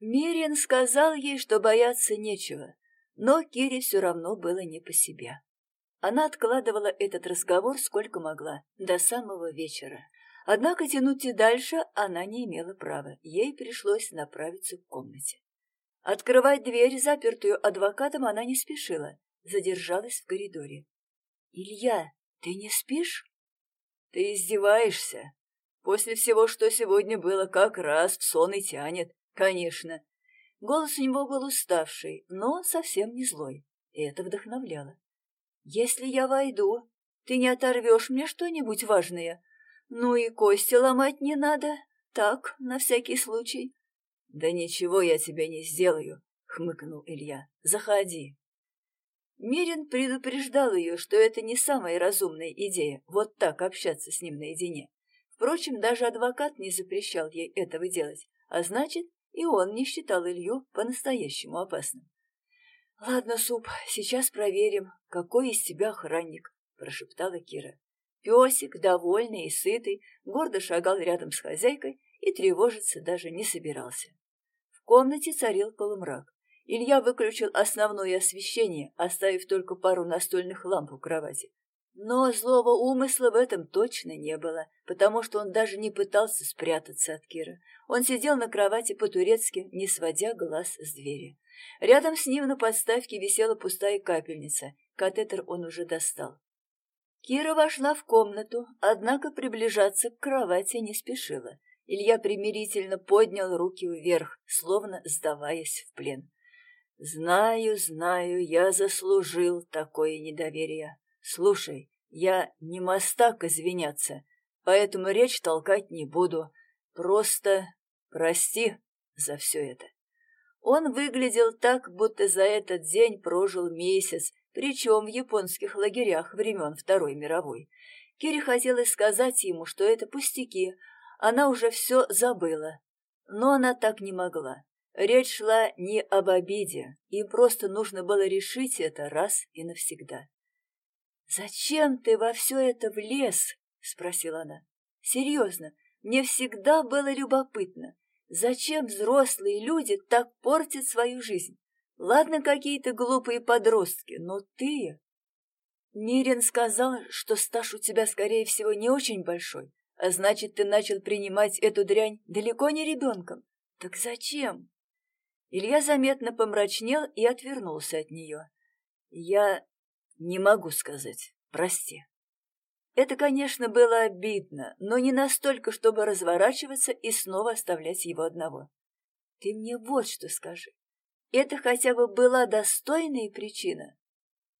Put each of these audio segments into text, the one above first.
Мириан сказал ей, что бояться нечего, но Кире все равно было не по себе. Она откладывала этот разговор сколько могла, до самого вечера. Однако тянуть и дальше она не имела права, ей пришлось направиться к комнате. Открывать дверь, запертую адвокатом, она не спешила, задержалась в коридоре. «Илья, ты не спишь?» «Ты издеваешься? После всего, что сегодня было, как раз в сон и тянет, конечно». Голос у него был уставший, но совсем не злой, и это вдохновляло. «Если я войду, ты не оторвешь мне что-нибудь важное? Ну и кости ломать не надо, так, на всякий случай». «Да ничего я тебе не сделаю», — хмыкнул Илья. «Заходи». Мирин предупреждал ее, что это не самая разумная идея, вот так общаться с ним наедине. Впрочем, даже адвокат не запрещал ей этого делать, а значит, и он не считал Илью по-настоящему опасным. «Ладно, Суп, сейчас проверим, какой из тебя охранник», — прошептала Кира. Песик, довольный и сытый, гордо шагал рядом с хозяйкой и тревожиться даже не собирался. В комнате царил полумрак. Илья выключил основное освещение, оставив только пару настольных ламп у кровати. Но злого умысла в этом точно не было, потому что он даже не пытался спрятаться от Кира. Он сидел на кровати по-турецки, не сводя глаз с двери. Рядом с ним на подставке висела пустая капельница. Катетер он уже достал. Кира вошла в комнату, однако приближаться к кровати не спешила. Илья примирительно поднял руки вверх, словно сдаваясь в плен. Знаю, знаю, я заслужил такое недоверие. Слушай, я не мастак извиняться, поэтому речь толкать не буду. Просто прости за все это. Он выглядел так, будто за этот день прожил месяц, причем в японских лагерях времен Второй мировой. Кире хотелось сказать ему, что это пустяки, она уже все забыла. Но она так не могла. Речь шла не об обиде, им просто нужно было решить это раз и навсегда. «Зачем ты во все это влез?» — спросила она. «Серьезно, мне всегда было любопытно, зачем взрослые люди так портят свою жизнь? Ладно, какие-то глупые подростки, но ты...» Мирин сказал, что стаж у тебя, скорее всего, не очень большой, а значит, ты начал принимать эту дрянь далеко не ребенком. Так зачем? Илья заметно помрачнел и отвернулся от нее. «Я не могу сказать. Прости». Это, конечно, было обидно, но не настолько, чтобы разворачиваться и снова оставлять его одного. «Ты мне вот что скажи. Это хотя бы была достойная причина?»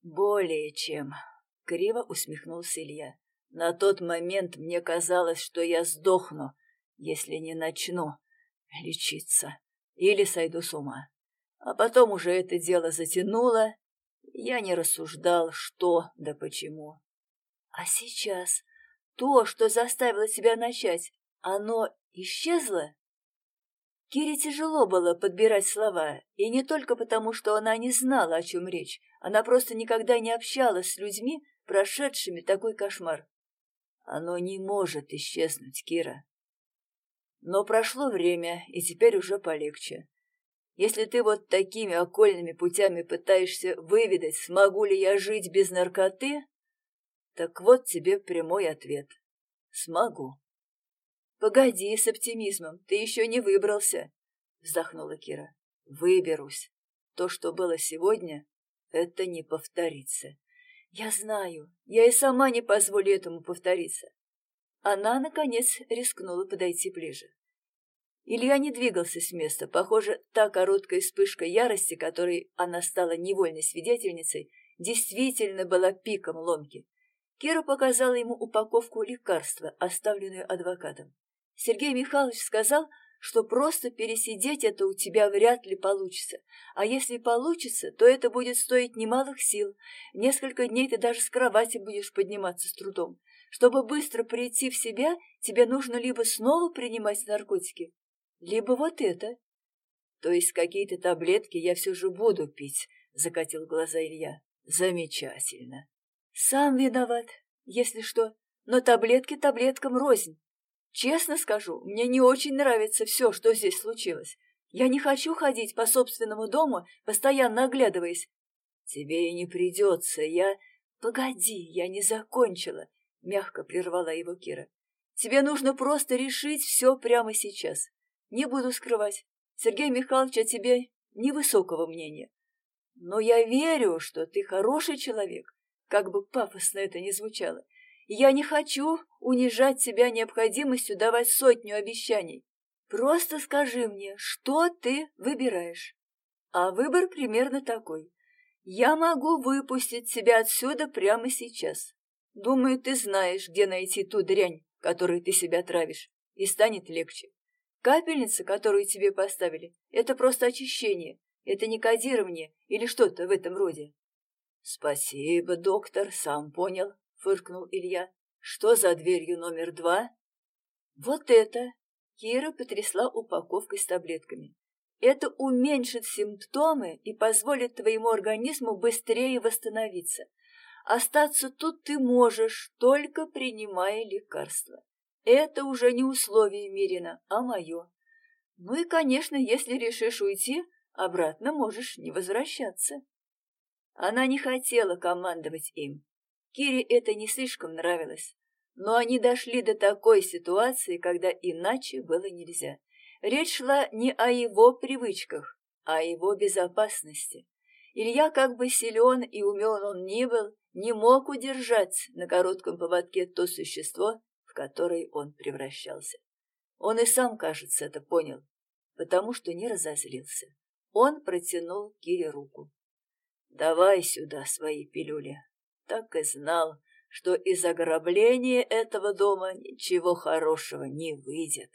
«Более чем», — криво усмехнулся Илья. «На тот момент мне казалось, что я сдохну, если не начну лечиться» или сойду с ума. А потом уже это дело затянуло, я не рассуждал, что да почему. А сейчас то, что заставило тебя начать, оно исчезло? Кире тяжело было подбирать слова, и не только потому, что она не знала, о чем речь, она просто никогда не общалась с людьми, прошедшими такой кошмар. Оно не может исчезнуть, Кира. Но прошло время, и теперь уже полегче. Если ты вот такими окольными путями пытаешься выведать, смогу ли я жить без наркоты, так вот тебе прямой ответ. Смогу. Погоди с оптимизмом, ты еще не выбрался, вздохнула Кира. Выберусь. То, что было сегодня, это не повторится. Я знаю, я и сама не позволю этому повториться. Она, наконец, рискнула подойти ближе. Илья не двигался с места. Похоже, та короткая вспышка ярости, которой она стала невольной свидетельницей, действительно была пиком ломки. Кира показала ему упаковку лекарства, оставленную адвокатом. Сергей Михайлович сказал, что просто пересидеть это у тебя вряд ли получится. А если получится, то это будет стоить немалых сил. Несколько дней ты даже с кровати будешь подниматься с трудом. Чтобы быстро прийти в себя, тебе нужно либо снова принимать наркотики, либо вот это. То есть какие-то таблетки я все же буду пить, закатил глаза Илья. Замечательно. Сам виноват, если что, но таблетки таблеткам рознь. Честно скажу, мне не очень нравится все, что здесь случилось. Я не хочу ходить по собственному дому, постоянно оглядываясь. Тебе и не придется, я... Погоди, я не закончила, — мягко прервала его Кира. Тебе нужно просто решить все прямо сейчас. Не буду скрывать. Сергей Михайлович о тебе невысокого мнения. Но я верю, что ты хороший человек, как бы пафосно это ни звучало. Я не хочу унижать тебя необходимостью давать сотню обещаний. Просто скажи мне, что ты выбираешь. А выбор примерно такой. Я могу выпустить тебя отсюда прямо сейчас. Думаю, ты знаешь, где найти ту дрянь, которой ты себя травишь, и станет легче. Капельница, которую тебе поставили, это просто очищение, это не кодирование или что-то в этом роде. — Спасибо, доктор, сам понял, — фыркнул Илья. — Что за дверью номер два? — Вот это! Кира потрясла упаковкой с таблетками. Это уменьшит симптомы и позволит твоему организму быстрее восстановиться. Остаться тут ты можешь, только принимая лекарства. Это уже не условие Мирина, а мое. Ну и, конечно, если решишь уйти, обратно можешь не возвращаться. Она не хотела командовать им. Кире это не слишком нравилось. Но они дошли до такой ситуации, когда иначе было нельзя. Речь шла не о его привычках, а о его безопасности. Илья, как бы силен и умен он ни был, не мог удержать на коротком поводке то существо, в которое он превращался. Он и сам, кажется, это понял, потому что не разозлился. Он протянул Кире руку. «Давай сюда свои пилюли». Так и знал, что из ограбления этого дома ничего хорошего не выйдет.